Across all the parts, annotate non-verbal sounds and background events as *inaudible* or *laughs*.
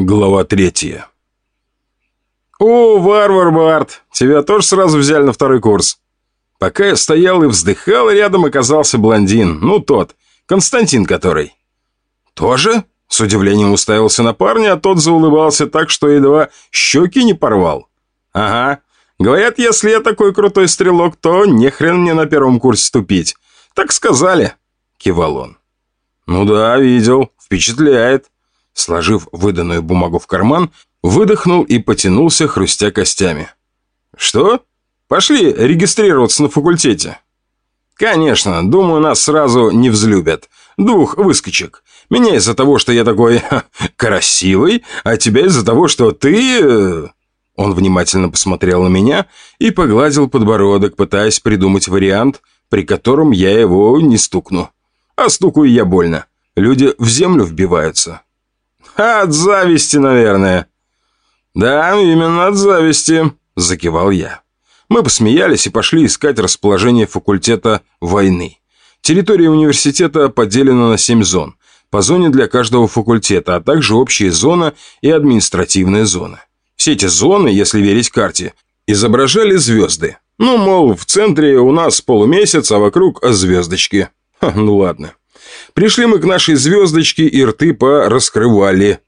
Глава третья. «О, варвар Барт, тебя тоже сразу взяли на второй курс?» Пока я стоял и вздыхал, рядом оказался блондин, ну тот, Константин который. «Тоже?» — с удивлением уставился на парня, а тот заулыбался так, что едва щеки не порвал. «Ага, говорят, если я такой крутой стрелок, то не хрен мне на первом курсе ступить. Так сказали», — кивал он. «Ну да, видел, впечатляет». Сложив выданную бумагу в карман, выдохнул и потянулся, хрустя костями. «Что? Пошли регистрироваться на факультете». «Конечно, думаю, нас сразу не взлюбят. Двух выскочек. Меня из-за того, что я такой *laughs* красивый, а тебя из-за того, что ты...» э, Он внимательно посмотрел на меня и погладил подбородок, пытаясь придумать вариант, при котором я его не стукну. А стукаю я больно. Люди в землю вбиваются. «От зависти, наверное». «Да, именно от зависти», – закивал я. Мы посмеялись и пошли искать расположение факультета войны. Территория университета поделена на семь зон. По зоне для каждого факультета, а также общая зона и административная зона. Все эти зоны, если верить карте, изображали звезды. Ну, мол, в центре у нас полумесяц, а вокруг звездочки. Ха, ну ладно. Пришли мы к нашей звездочке и рты пораскрывали.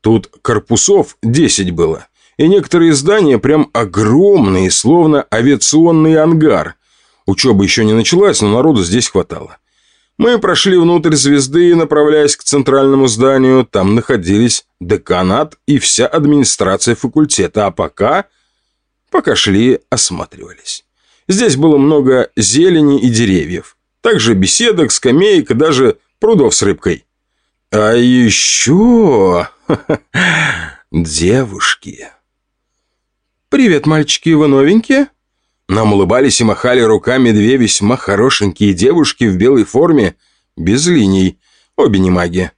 Тут корпусов 10 было. И некоторые здания прям огромные, словно авиационный ангар. Учеба еще не началась, но народу здесь хватало. Мы прошли внутрь звезды, направляясь к центральному зданию. Там находились деканат и вся администрация факультета. А пока... Пока шли, осматривались. Здесь было много зелени и деревьев. Также беседок, скамеек и даже прудов с рыбкой. А еще... *laughs* девушки. «Привет, мальчики, вы новенькие?» Нам улыбались и махали руками две весьма хорошенькие девушки в белой форме, без линий, обе не маги.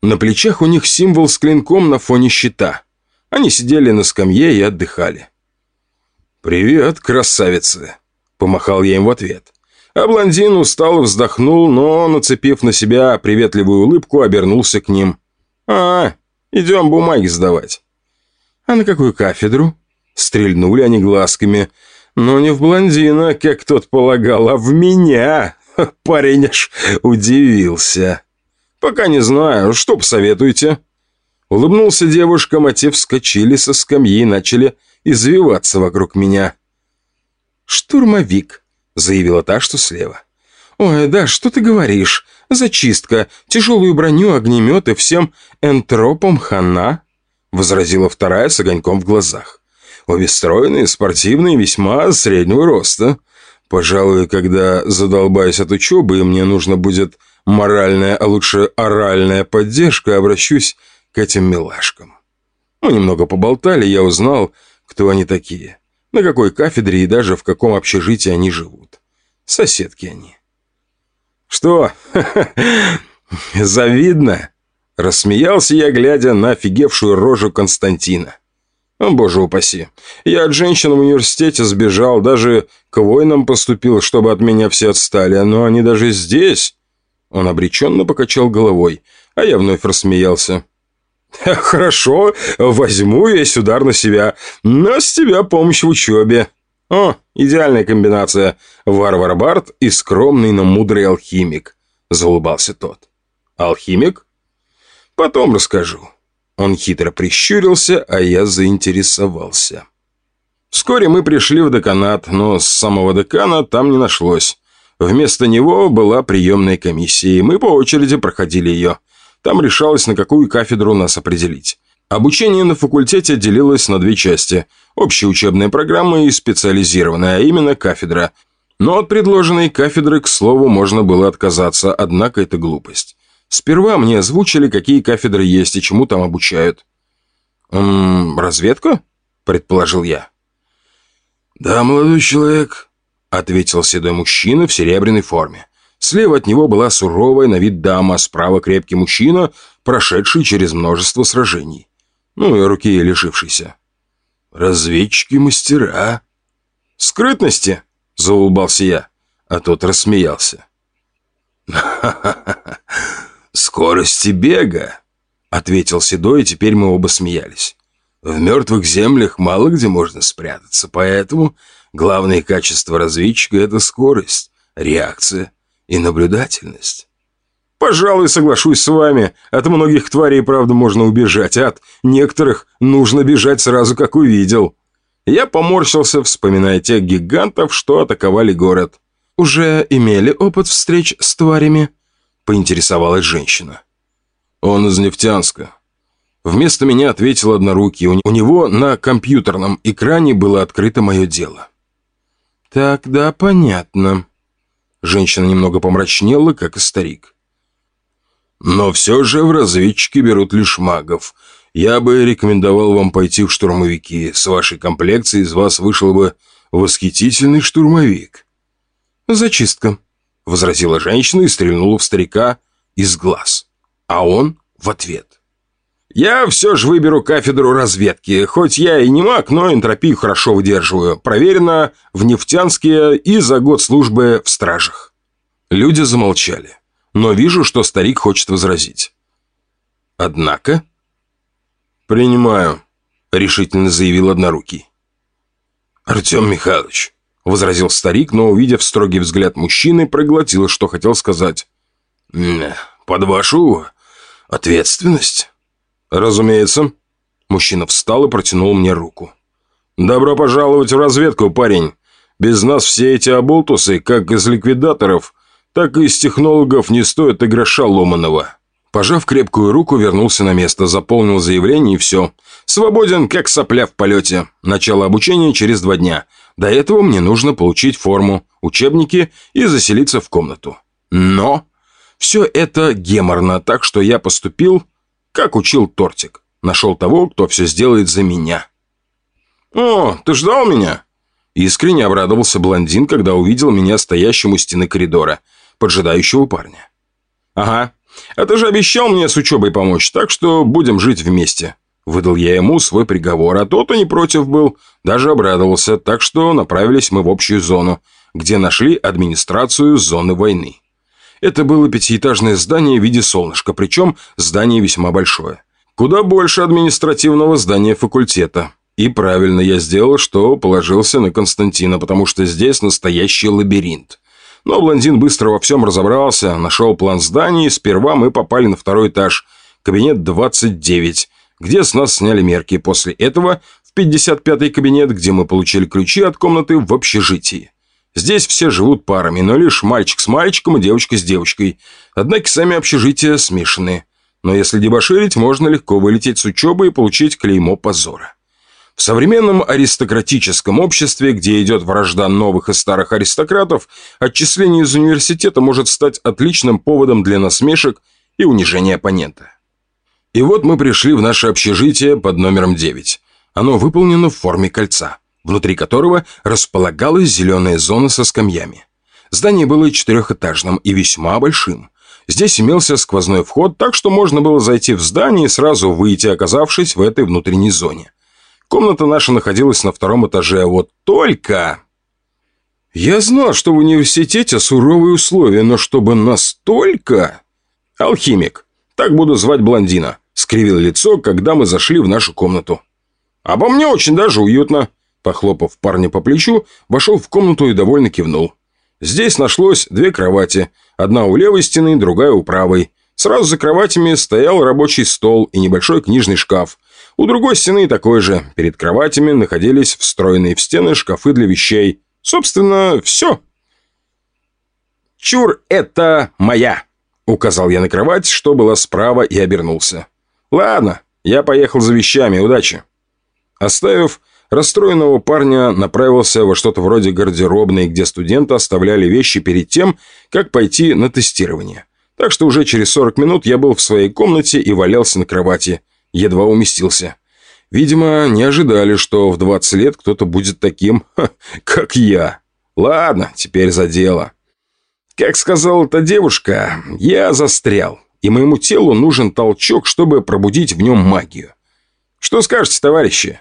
На плечах у них символ с клинком на фоне щита. Они сидели на скамье и отдыхали. «Привет, красавицы!» – помахал я им в ответ. А блондин устало вздохнул, но, нацепив на себя приветливую улыбку, обернулся к ним. «А, идем бумаги сдавать». «А на какую кафедру?» Стрельнули они глазками. Но не в блондина, как тот полагал, а в меня. Парень аж удивился. «Пока не знаю. Что посоветуете?» Улыбнулся девушкам, а те вскочили со скамьи и начали извиваться вокруг меня. «Штурмовик», заявила та, что слева. «Ой, да, что ты говоришь? Зачистка, тяжелую броню, огнеметы, всем энтропам хана?» возразила вторая с огоньком в глазах. «Обе стройные, спортивные, весьма среднего роста. Пожалуй, когда задолбаюсь от учебы, и мне нужно будет моральная, а лучше оральная поддержка, обращусь к этим милашкам». Мы немного поболтали, я узнал, кто они такие на какой кафедре и даже в каком общежитии они живут. Соседки они. «Что? *laughs* Завидно?» Рассмеялся я, глядя на офигевшую рожу Константина. Боже упаси. Я от женщин в университете сбежал, даже к воинам поступил, чтобы от меня все отстали, но они даже здесь... Он обреченно покачал головой, а я вновь рассмеялся. *laughs* «Хорошо, возьму весь удар на себя, но с тебя помощь в учебе». «О, идеальная комбинация. Варвар Барт и скромный, но мудрый алхимик», – заулыбался тот. «Алхимик?» «Потом расскажу». Он хитро прищурился, а я заинтересовался. Вскоре мы пришли в деканат, но с самого декана там не нашлось. Вместо него была приемная комиссия, и мы по очереди проходили ее – там решалось, на какую кафедру нас определить. Обучение на факультете делилось на две части – общая учебная программа и специализированная, а именно кафедра. Но от предложенной кафедры, к слову, можно было отказаться, однако это глупость. Сперва мне озвучили, какие кафедры есть и чему там обучают. «Эм, разведка?» – предположил я. «Да, молодой человек», – ответил седой мужчина в серебряной форме. Слева от него была суровая на вид дама, справа крепкий мужчина, прошедший через множество сражений. Ну и руки лишившийся. «Разведчики-мастера». «Скрытности?» – заулыбался я, а тот рассмеялся. «Ха-ха-ха! Скорости бега!» ответил Седой, и теперь мы оба смеялись. В мертвых землях мало где можно спрятаться, поэтому главное качество разведчика — это скорость, реакция и наблюдательность. Пожалуй, соглашусь с вами. От многих тварей, правда, можно убежать, а от некоторых нужно бежать сразу, как увидел. Я поморщился, вспоминая тех гигантов, что атаковали город. «Уже имели опыт встреч с тварями?» — поинтересовалась женщина. «Он из Нефтянска». Вместо меня ответил однорукий. У него на компьютерном экране было открыто мое дело. «Тогда понятно». Женщина немного помрачнела, как и старик. Но все же в разведчики берут лишь магов. Я бы рекомендовал вам пойти в штурмовики. С вашей комплекцией из вас вышел бы восхитительный штурмовик». «Зачистка», — возразила женщина и стрельнула в старика из глаз. А он в ответ. «Я все же выберу кафедру разведки. Хоть я и не маг, но энтропию хорошо выдерживаю. Проверено в Нефтянске и за год службы в стражах». Люди замолчали но вижу, что старик хочет возразить. Однако... «Принимаю», — решительно заявил однорукий. «Артем Михайлович», — возразил старик, но, увидев строгий взгляд мужчины, проглотил, что хотел сказать. «Под вашу ответственность?» «Разумеется». Мужчина встал и протянул мне руку. «Добро пожаловать в разведку, парень. Без нас все эти оболтусы, как из ликвидаторов, так и из технологов не стоит и гроша ломаного. Пожав крепкую руку, вернулся на место, заполнил заявление и все. Свободен, как сопля в полете. Начало обучения через два дня. До этого мне нужно получить форму, учебники и заселиться в комнату. Но все это геморно, так что я поступил, как учил тортик. Нашел того, кто все сделает за меня. «О, ты ждал меня?» Искренне обрадовался блондин, когда увидел меня стоящим у стены коридора – поджидающего парня. «Ага, а ты же обещал мне с учебой помочь, так что будем жить вместе». Выдал я ему свой приговор, а тот и не против был, даже обрадовался, так что направились мы в общую зону, где нашли администрацию зоны войны. Это было пятиэтажное здание в виде солнышка, причем здание весьма большое. Куда больше административного здания факультета. И правильно я сделал, что положился на Константина, потому что здесь настоящий лабиринт. Но блондин быстро во всем разобрался, нашел план здания, и сперва мы попали на второй этаж, кабинет 29, где с нас сняли мерки. После этого в 55-й кабинет, где мы получили ключи от комнаты в общежитии. Здесь все живут парами, но лишь мальчик с мальчиком и девочка с девочкой. Однако сами общежития смешанные. Но если дебоширить, можно легко вылететь с учебы и получить клеймо позора. В современном аристократическом обществе, где идет вражда новых и старых аристократов, отчисление из университета может стать отличным поводом для насмешек и унижения оппонента. И вот мы пришли в наше общежитие под номером 9. Оно выполнено в форме кольца, внутри которого располагалась зеленая зона со скамьями. Здание было четырехэтажным и весьма большим. Здесь имелся сквозной вход, так что можно было зайти в здание и сразу выйти, оказавшись в этой внутренней зоне. Комната наша находилась на втором этаже, а вот только... Я знал, что в университете суровые условия, но чтобы настолько... Алхимик, так буду звать блондина, скривил лицо, когда мы зашли в нашу комнату. Обо мне очень даже уютно. Похлопав парня по плечу, вошел в комнату и довольно кивнул. Здесь нашлось две кровати, одна у левой стены, другая у правой. Сразу за кроватями стоял рабочий стол и небольшой книжный шкаф, у другой стены такой же. Перед кроватями находились встроенные в стены шкафы для вещей. Собственно, все. «Чур, это моя!» Указал я на кровать, что была справа, и обернулся. «Ладно, я поехал за вещами. Удачи!» Оставив расстроенного парня, направился во что-то вроде гардеробной, где студенты оставляли вещи перед тем, как пойти на тестирование. Так что уже через 40 минут я был в своей комнате и валялся на кровати – едва уместился. Видимо, не ожидали, что в 20 лет кто-то будет таким, *laughs* ха, как я. Ладно, теперь за дело. Как сказала эта девушка, я застрял, и моему телу нужен толчок, чтобы пробудить в нем магию. Что скажете, товарищи?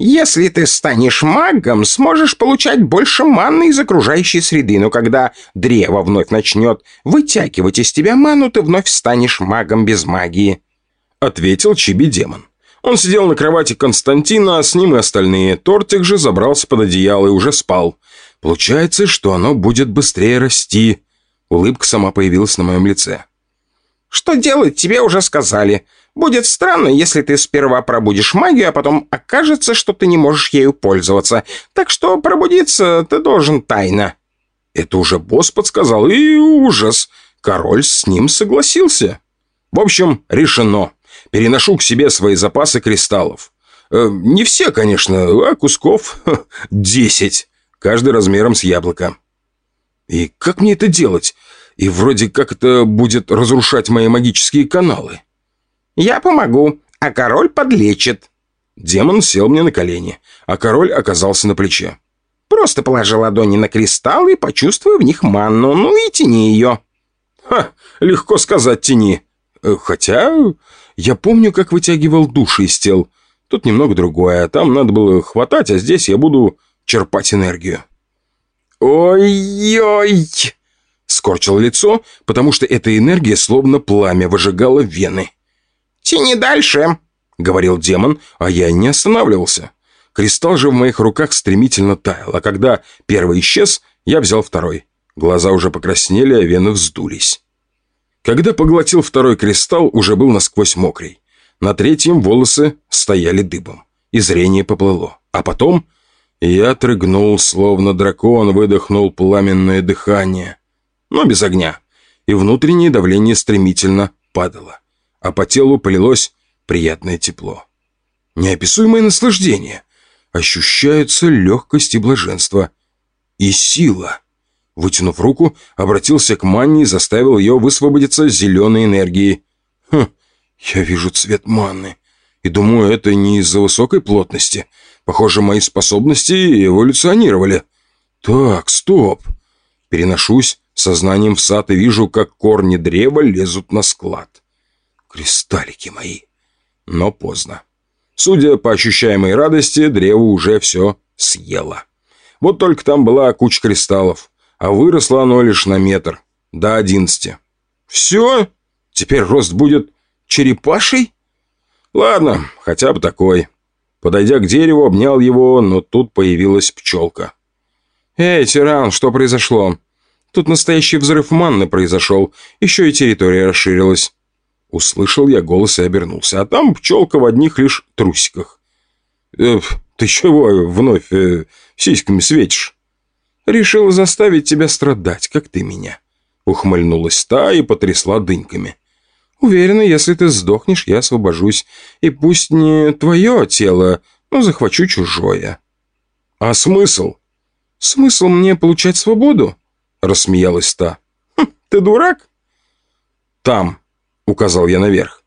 Если ты станешь магом, сможешь получать больше манны из окружающей среды, но когда древо вновь начнет вытягивать из тебя ману, ты вновь станешь магом без магии. — ответил Чиби-демон. Он сидел на кровати Константина, а с ним и остальные. Тортик же забрался под одеяло и уже спал. Получается, что оно будет быстрее расти. Улыбка сама появилась на моем лице. «Что делать, тебе уже сказали. Будет странно, если ты сперва пробудишь магию, а потом окажется, что ты не можешь ею пользоваться. Так что пробудиться ты должен тайно». Это уже босс подсказал, и ужас. Король с ним согласился. В общем, решено. Переношу к себе свои запасы кристаллов. Э, не все, конечно, а кусков *laughs* десять. Каждый размером с яблоко. И как мне это делать? И вроде как это будет разрушать мои магические каналы. Я помогу, а король подлечит. Демон сел мне на колени, а король оказался на плече. Просто положи ладони на кристаллы и почувствуй в них манну, ну и тяни ее. Ха, легко сказать тяни. Э, хотя я помню, как вытягивал души из тел. Тут немного другое. Там надо было хватать, а здесь я буду черпать энергию. «Ой-ой!» Скорчил лицо, потому что эта энергия словно пламя выжигала вены. «Тяни дальше!» — говорил демон, а я не останавливался. Кристалл же в моих руках стремительно таял, а когда первый исчез, я взял второй. Глаза уже покраснели, а вены вздулись. Когда поглотил второй кристалл, уже был насквозь мокрый. На третьем волосы стояли дыбом, и зрение поплыло. А потом я отрыгнул, словно дракон выдохнул пламенное дыхание. Но без огня. И внутреннее давление стремительно падало. А по телу полилось приятное тепло. Неописуемое наслаждение. Ощущается легкость и блаженство. И сила. Вытянув руку, обратился к манне и заставил ее высвободиться зеленой энергией. Хм, я вижу цвет манны. И думаю, это не из-за высокой плотности. Похоже, мои способности эволюционировали. Так, стоп. Переношусь сознанием в сад и вижу, как корни древа лезут на склад. Кристаллики мои. Но поздно. Судя по ощущаемой радости, древо уже все съело. Вот только там была куча кристаллов а выросло оно лишь на метр, до одиннадцати. Все? Теперь рост будет черепашей? Ладно, хотя бы такой. Подойдя к дереву, обнял его, но тут появилась пчелка. «Эй, тиран, что произошло?» «Тут настоящий взрыв манны произошел, еще и территория расширилась». Услышал я голос и обернулся, а там пчелка в одних лишь трусиках. «Э, «Ты чего вновь э, сиськами светишь?» Решил заставить тебя страдать, как ты меня». Ухмыльнулась та и потрясла дыньками. «Уверена, если ты сдохнешь, я освобожусь. И пусть не твое тело, но захвачу чужое». «А смысл?» «Смысл мне получать свободу?» Рассмеялась та. «Хм, «Ты дурак?» «Там», — указал я наверх.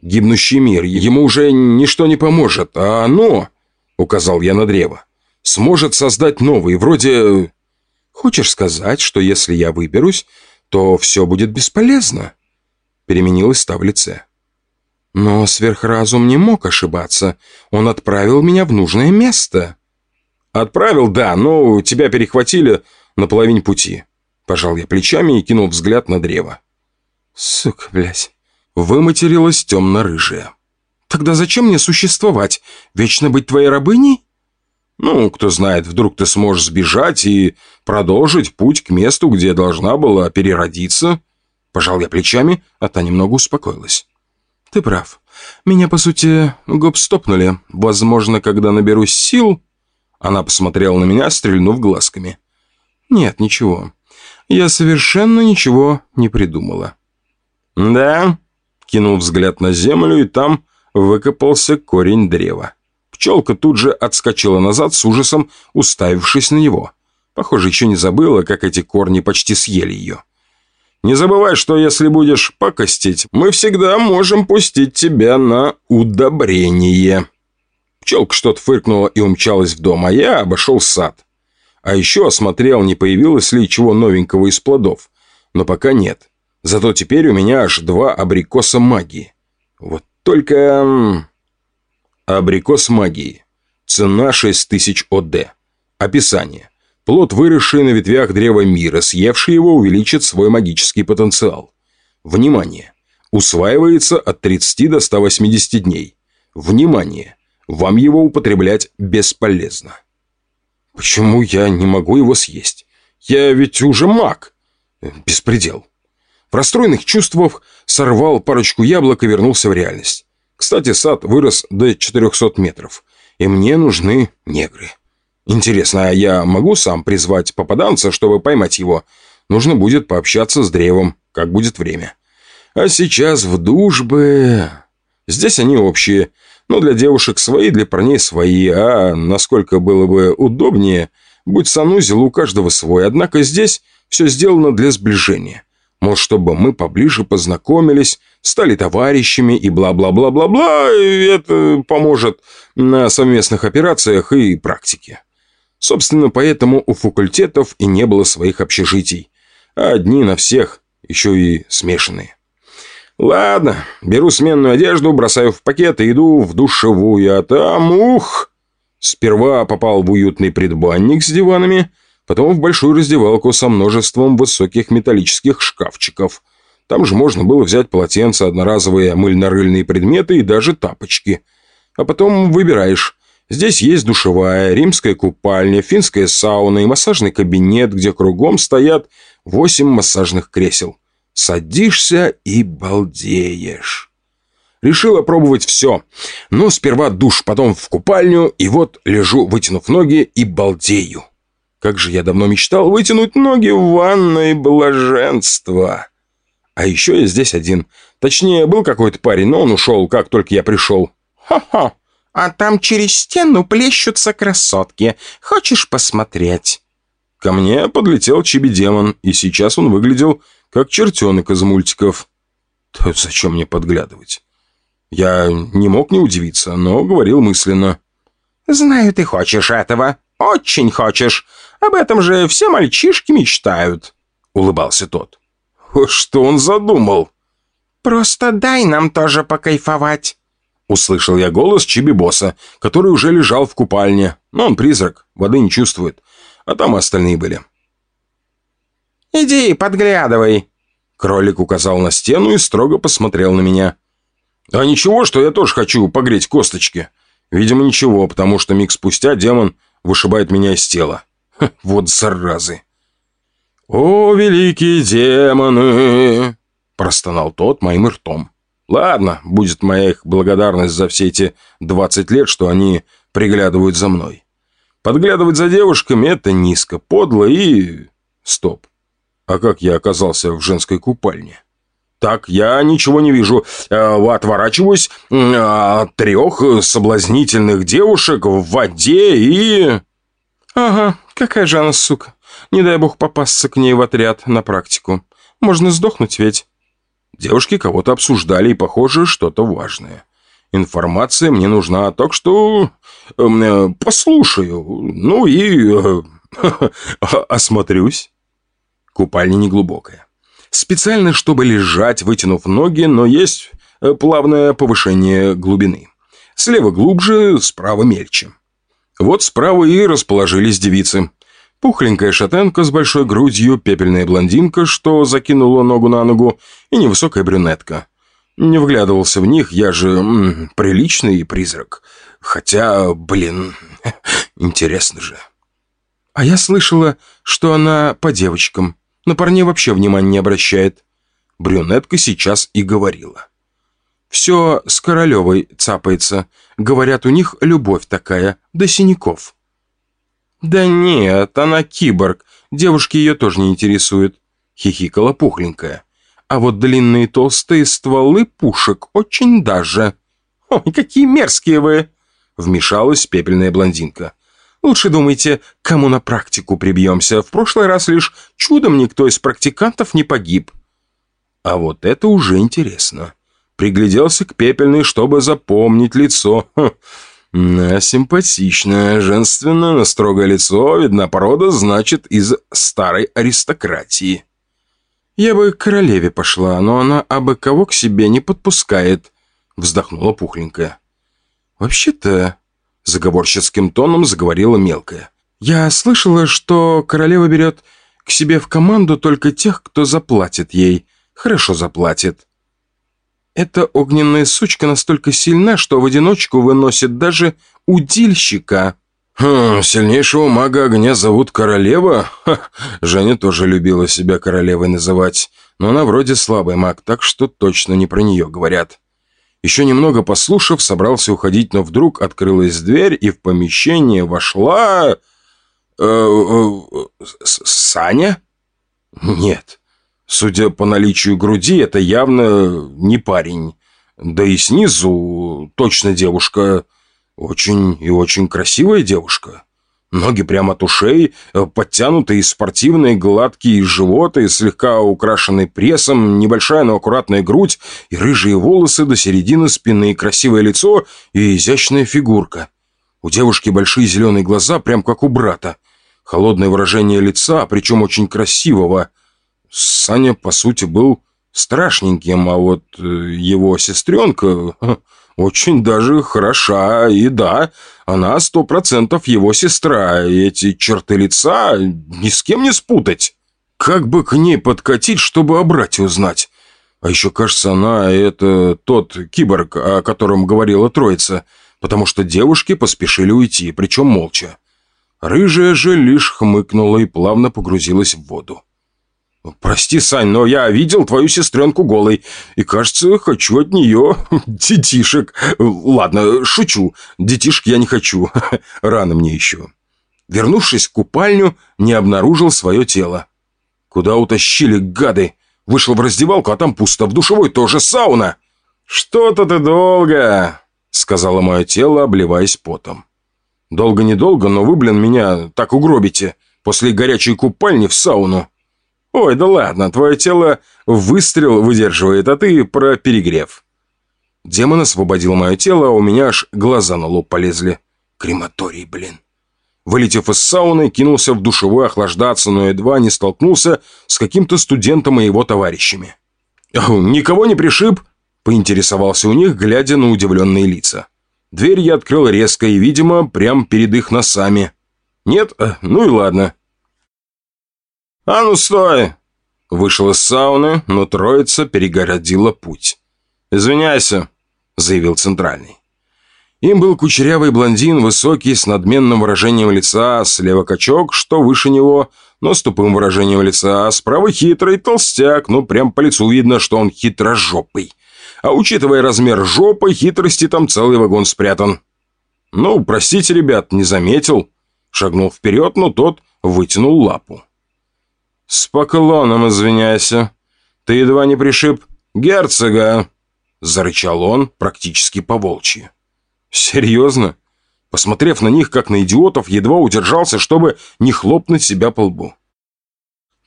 «Гибнущий мир, ему уже ничто не поможет, а оно...» — указал я на древо. «Сможет создать новый, вроде Хочешь сказать, что если я выберусь, то все будет бесполезно?» Переменилась та в лице. «Но сверхразум не мог ошибаться. Он отправил меня в нужное место». «Отправил, да, но тебя перехватили на половине пути». Пожал я плечами и кинул взгляд на древо. «Сука, блядь». Выматерилась темно-рыжая. «Тогда зачем мне существовать? Вечно быть твоей рабыней?» Ну, кто знает, вдруг ты сможешь сбежать и продолжить путь к месту, где должна была переродиться. Пожал я плечами, а та немного успокоилась. Ты прав. Меня, по сути, гоп-стопнули. Возможно, когда наберусь сил... Она посмотрела на меня, стрельнув глазками. Нет, ничего. Я совершенно ничего не придумала. Да? Кинул взгляд на землю, и там выкопался корень древа. Пчелка тут же отскочила назад с ужасом, уставившись на него. Похоже, еще не забыла, как эти корни почти съели ее. «Не забывай, что если будешь покостить, мы всегда можем пустить тебя на удобрение». Пчелка что-то фыркнула и умчалась в дом, а я обошел сад. А еще осмотрел, не появилось ли чего новенького из плодов. Но пока нет. Зато теперь у меня аж два абрикоса магии. Вот только... Абрикос магии. Цена 6000 ОД. Описание. Плод, выросший на ветвях древа мира, съевший его, увеличит свой магический потенциал. Внимание! Усваивается от 30 до 180 дней. Внимание! Вам его употреблять бесполезно. Почему я не могу его съесть? Я ведь уже маг. Беспредел. В расстроенных чувствах сорвал парочку яблок и вернулся в реальность. Кстати, сад вырос до 400 метров, и мне нужны негры. Интересно, а я могу сам призвать попаданца, чтобы поймать его? Нужно будет пообщаться с древом, как будет время. А сейчас в душ бы... Здесь они общие, но для девушек свои, для парней свои, а насколько было бы удобнее, будь санузел у каждого свой, однако здесь все сделано для сближения. Мол, чтобы мы поближе познакомились, стали товарищами и бла-бла-бла-бла-бла, это поможет на совместных операциях и практике. Собственно, поэтому у факультетов и не было своих общежитий, а одни на всех, еще и смешанные. Ладно, беру сменную одежду, бросаю в пакет и иду в душевую, а там, ух... Сперва попал в уютный предбанник с диванами – потом в большую раздевалку со множеством высоких металлических шкафчиков. Там же можно было взять полотенца, одноразовые мыльно-рыльные предметы и даже тапочки. А потом выбираешь. Здесь есть душевая, римская купальня, финская сауна и массажный кабинет, где кругом стоят восемь массажных кресел. Садишься и балдеешь. Решил опробовать все. Но сперва душ, потом в купальню, и вот лежу, вытянув ноги, и балдею. Как же я давно мечтал вытянуть ноги в ванной блаженства. А еще я здесь один. Точнее, был какой-то парень, но он ушел, как только я пришел. Хо-хо. А там через стену плещутся красотки. Хочешь посмотреть? Ко мне подлетел чиби-демон, и сейчас он выглядел как чертенок из мультиков. То зачем мне подглядывать? Я не мог не удивиться, но говорил мысленно. «Знаю, ты хочешь этого. Очень хочешь. Об этом же все мальчишки мечтают», — улыбался тот. «Что он задумал?» «Просто дай нам тоже покайфовать», — услышал я голос Чиби-босса, который уже лежал в купальне. Но он призрак, воды не чувствует, а там остальные были. «Иди, подглядывай», — кролик указал на стену и строго посмотрел на меня. «А ничего, что я тоже хочу погреть косточки?» Видимо, ничего, потому что миг спустя демон вышибает меня из тела. Ха, вот заразы. «О, великие демоны!» – простонал тот моим ртом. «Ладно, будет моя их благодарность за все эти двадцать лет, что они приглядывают за мной. Подглядывать за девушками – это низко, подло и... Стоп. А как я оказался в женской купальне?» Так, я ничего не вижу. Э, отворачиваюсь от трех соблазнительных девушек в воде и... Ага, какая же она сука. Не дай бог попасться к ней в отряд на практику. Можно сдохнуть ведь. Девушки кого-то обсуждали и, похоже, что-то важное. Информация мне нужна, так что... Э, послушаю. Ну и... Э, *laughs* осмотрюсь. Купальня неглубокая. Специально, чтобы лежать, вытянув ноги, но есть э, плавное повышение глубины. Слева глубже, справа мельче. Вот справа и расположились девицы. Пухленькая шатенка с большой грудью, пепельная блондинка, что закинула ногу на ногу, и невысокая брюнетка. Не вглядывался в них, я же м -м, приличный призрак. Хотя, блин, *laughs* интересно же. А я слышала, что она по девочкам. На парней вообще внимания не обращает. Брюнетка сейчас и говорила. Все с Королевой цапается. Говорят, у них любовь такая, до синяков. Да нет, она киборг. Девушки ее тоже не интересуют. Хихикала пухленькая. А вот длинные толстые стволы пушек очень даже. Ой, какие мерзкие вы! Вмешалась пепельная блондинка. Лучше думайте, кому на практику прибьемся. В прошлый раз лишь чудом никто из практикантов не погиб. А вот это уже интересно. Пригляделся к пепельной, чтобы запомнить лицо. Хм. А симпатичное, женственное, но строгое лицо, видна порода, значит, из старой аристократии. «Я бы к королеве пошла, но она абы кого к себе не подпускает», — вздохнула пухленькая. «Вообще-то Заговорческим тоном заговорила мелкая. «Я слышала, что королева берет к себе в команду только тех, кто заплатит ей. Хорошо заплатит». Эта огненная сучка настолько сильна, что в одиночку выносит даже удильщика. Хм, сильнейшего мага огня зовут Королева? Ха, Женя тоже любила себя королевой называть, но она вроде слабый маг, так что точно не про нее говорят. Еще немного послушав, собрался уходить, но вдруг открылась дверь, и в помещение вошла... Э, э, Саня? Нет. Судя по наличию груди, это явно не парень. Да и снизу точно девушка. Очень и очень красивая девушка. Ноги прямо от ушей, подтянутые, спортивные, гладкие животы, слегка украшенный прессом, небольшая, но аккуратная грудь и рыжие волосы до середины спины, красивое лицо и изящная фигурка. У девушки большие зеленые глаза, прям как у брата. Холодное выражение лица, причем очень красивого – Саня, по сути, был страшненьким, а вот э, его сестренка *laughs* очень даже хороша, и да, она сто процентов его сестра, и эти черты лица ни с кем не спутать. Как бы к ней подкатить, чтобы о брате узнать? А еще, кажется, она — это тот киборг, о котором говорила троица, потому что девушки поспешили уйти, причем молча. Рыжая же лишь хмыкнула и плавно погрузилась в воду. «Прости, Сань, но я видел твою сестренку голой, и, кажется, хочу от нее *laughs* детишек. Ладно, шучу, детишек я не хочу, *laughs* рано мне еще». Вернувшись в купальню, не обнаружил свое тело. «Куда утащили, гады? Вышел в раздевалку, а там пусто, в душевой тоже сауна». «Что-то ты долго», — сказала мое тело, обливаясь потом. «Долго-недолго, но вы, блин, меня так угробите. После горячей купальни в сауну». «Ой, да ладно, твое тело выстрел выдерживает, а ты про перегрев». Демон освободил мое тело, а у меня аж глаза на лоб полезли. Крематорий, блин. Вылетев из сауны, кинулся в душевой охлаждаться, но едва не столкнулся с каким-то студентом и его товарищами. «Никого не пришиб?» – поинтересовался у них, глядя на удивленные лица. Дверь я открыл резко и, видимо, прямо перед их носами. «Нет? Ну и ладно». «А ну стой!» Вышел из сауны, но троица перегородила путь. «Извиняйся», — заявил центральный. Им был кучерявый блондин, высокий, с надменным выражением лица, слева качок, что выше него, но с тупым выражением лица, справа хитрый толстяк, ну прям по лицу видно, что он хитрожопый. А учитывая размер жопы, хитрости там целый вагон спрятан. «Ну, простите, ребят, не заметил». Шагнул вперед, но тот вытянул лапу. «С поклоном извиняйся. Ты едва не пришиб герцога!» Зарычал он практически по-волчьи. «Серьезно?» Посмотрев на них, как на идиотов, едва удержался, чтобы не хлопнуть себя по лбу.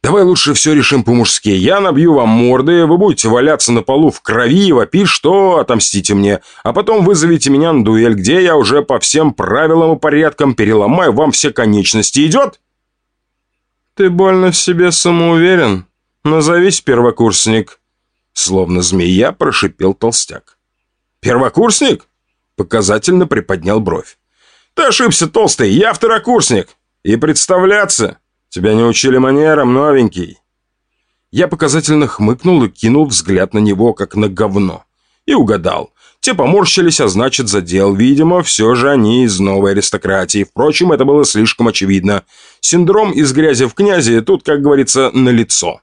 «Давай лучше все решим по-мужски. Я набью вам морды, вы будете валяться на полу в крови и вопить, что отомстите мне, а потом вызовите меня на дуэль, где я уже по всем правилам и порядкам переломаю вам все конечности. Идет?» «Ты больно в себе самоуверен? Назовись, первокурсник!» Словно змея прошипел толстяк. «Первокурсник?» Показательно приподнял бровь. «Ты ошибся, толстый, я второкурсник! И представляться! Тебя не учили манерам, новенький!» Я показательно хмыкнул и кинул взгляд на него, как на говно. И угадал. Те поморщились, а значит задел. Видимо, все же они из новой аристократии. Впрочем, это было слишком очевидно. Синдром из грязи в князи тут, как говорится, налицо.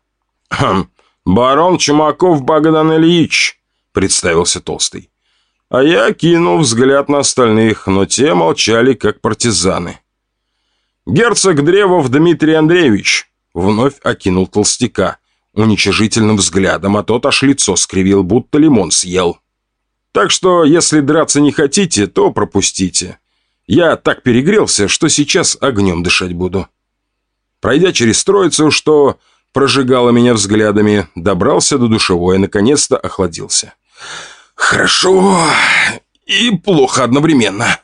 «Хм, барон Чумаков Богдан Ильич», — представился Толстый. А я кинул взгляд на остальных, но те молчали, как партизаны. «Герцог Древов Дмитрий Андреевич», — вновь окинул толстяка уничижительным взглядом, а тот аж лицо скривил, будто лимон съел. Так что, если драться не хотите, то пропустите. Я так перегрелся, что сейчас огнем дышать буду. Пройдя через троицу, что прожигала меня взглядами, добрался до душевой и наконец-то охладился. Хорошо и плохо одновременно.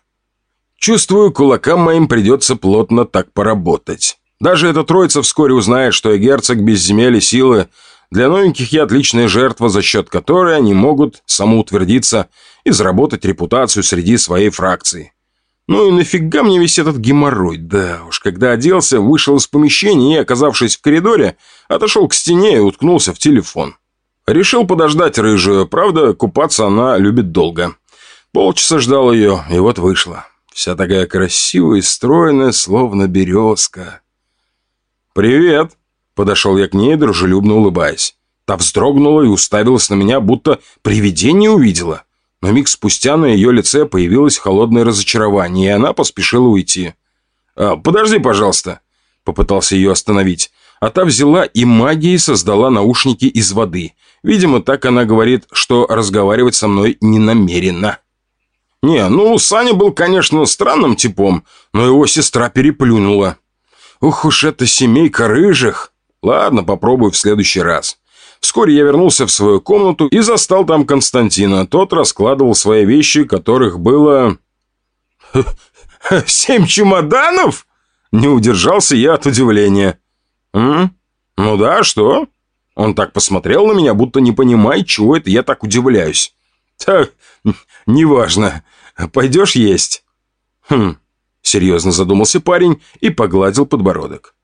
Чувствую, кулакам моим придется плотно так поработать. Даже эта троица вскоре узнает, что я герцог без земель и силы, для новеньких я отличная жертва, за счет которой они могут самоутвердиться и заработать репутацию среди своей фракции. Ну и нафига мне весь этот геморрой? Да уж, когда оделся, вышел из помещения и, оказавшись в коридоре, отошел к стене и уткнулся в телефон. Решил подождать рыжую, правда, купаться она любит долго. Полчаса ждал ее, и вот вышла. Вся такая красивая и стройная, словно березка. «Привет!» – подошел я к ней, дружелюбно улыбаясь. Та вздрогнула и уставилась на меня, будто привидение увидела. Но миг спустя на ее лице появилось холодное разочарование, и она поспешила уйти. «А, «Подожди, пожалуйста», – попытался ее остановить. А та взяла и магией создала наушники из воды. Видимо, так она говорит, что разговаривать со мной не намерена. Не, ну, Саня был, конечно, странным типом, но его сестра переплюнула. Ух уж эта семейка рыжих. Ладно, попробую в следующий раз. Вскоре я вернулся в свою комнату и застал там Константина. Тот раскладывал свои вещи, которых было... *laughs* «Семь чемоданов?» Не удержался я от удивления. «М? Ну да, что?» Он так посмотрел на меня, будто не понимает, чего это я так удивляюсь. «Так, *laughs* неважно. Пойдешь есть?» «Хм...» Серьезно задумался парень и погладил подбородок.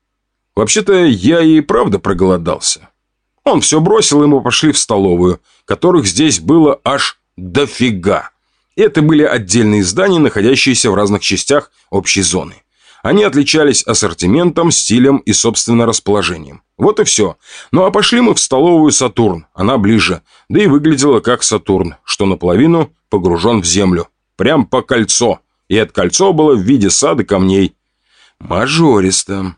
«Вообще-то я и правда проголодался. Он все бросил, и мы пошли в столовую, которых здесь было аж дофига. Это были отдельные здания, находящиеся в разных частях общей зоны. Они отличались ассортиментом, стилем и, собственно, расположением. Вот и все. Ну а пошли мы в столовую «Сатурн». Она ближе. Да и выглядела как «Сатурн», что наполовину погружен в землю. Прям по кольцо. И это кольцо было в виде сада камней. Мажористо.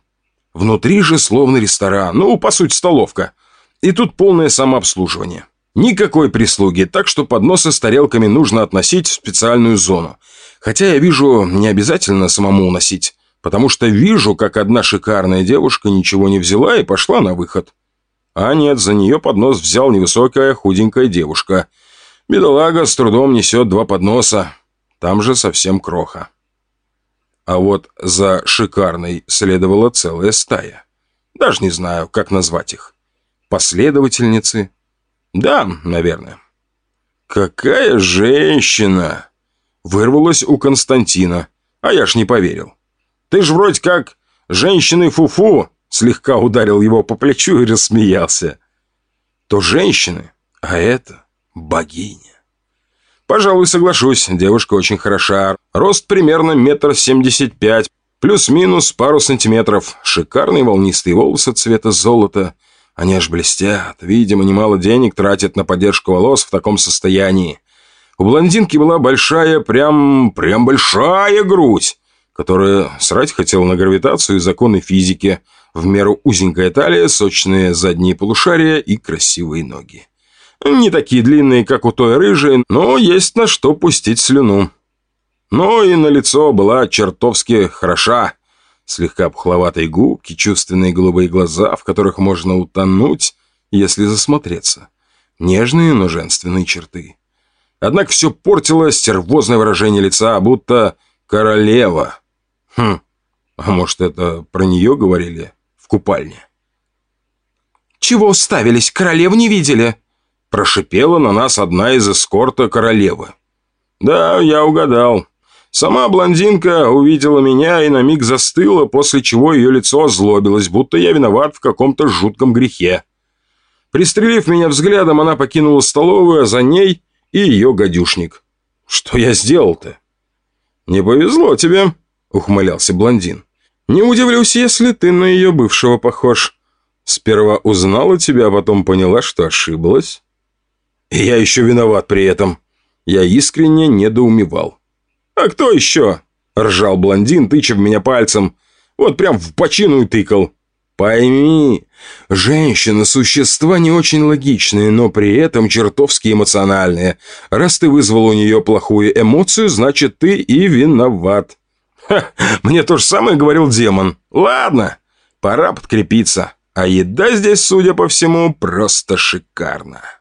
Внутри же словно ресторан. Ну, по сути, столовка. И тут полное самообслуживание. Никакой прислуги, так что подносы с тарелками нужно относить в специальную зону. Хотя я вижу, не обязательно самому уносить, потому что вижу, как одна шикарная девушка ничего не взяла и пошла на выход. А нет, за нее поднос взял невысокая худенькая девушка. Бедолага с трудом несет два подноса. Там же совсем кроха. А вот за шикарной следовала целая стая. Даже не знаю, как назвать их. Последовательницы? Да, наверное. «Какая женщина!» Вырвалась у Константина, а я ж не поверил. «Ты ж вроде как женщины фуфу!» Слегка ударил его по плечу и рассмеялся. «То женщины, а это богиня». Пожалуй, соглашусь, девушка очень хороша. Рост примерно метр семьдесят пять, плюс-минус пару сантиметров. Шикарные волнистые волосы цвета золота – они аж блестят. Видимо, немало денег тратят на поддержку волос в таком состоянии. У блондинки была большая, прям, прям большая грудь, которая срать хотела на гравитацию и законы физики. В меру узенькая талия, сочные задние полушария и красивые ноги. Не такие длинные, как у той рыжей, но есть на что пустить слюну. Но и на лицо была чертовски хороша слегка пухловатые губки, чувственные голубые глаза, в которых можно утонуть, если засмотреться. Нежные, но женственные черты. Однако все портило стервозное выражение лица, будто королева. Хм, а может, это про нее говорили в купальне? «Чего уставились? Королеву не видели?» Прошипела на нас одна из эскорта королевы. «Да, я угадал. Сама блондинка увидела меня и на миг застыла, после чего ее лицо озлобилось, будто я виноват в каком-то жутком грехе. Пристрелив меня взглядом, она покинула столовую, а за ней и ее гадюшник. «Что я сделал-то?» «Не повезло тебе», — ухмылялся блондин. «Не удивлюсь, если ты на ее бывшего похож. Сперва узнала тебя, а потом поняла, что ошиблась». И я еще виноват при этом. Я искренне недоумевал. «А кто еще?» – ржал блондин, тыча в меня пальцем. Вот прям в почину тыкал. «Пойми, женщина – существа не очень логичные, но при этом чертовски эмоциональные. Раз ты вызвал у нее плохую эмоцию, значит, ты и виноват». «Ха, мне то же самое говорил демон. Ладно, пора подкрепиться. А еда здесь, судя по всему, просто шикарна».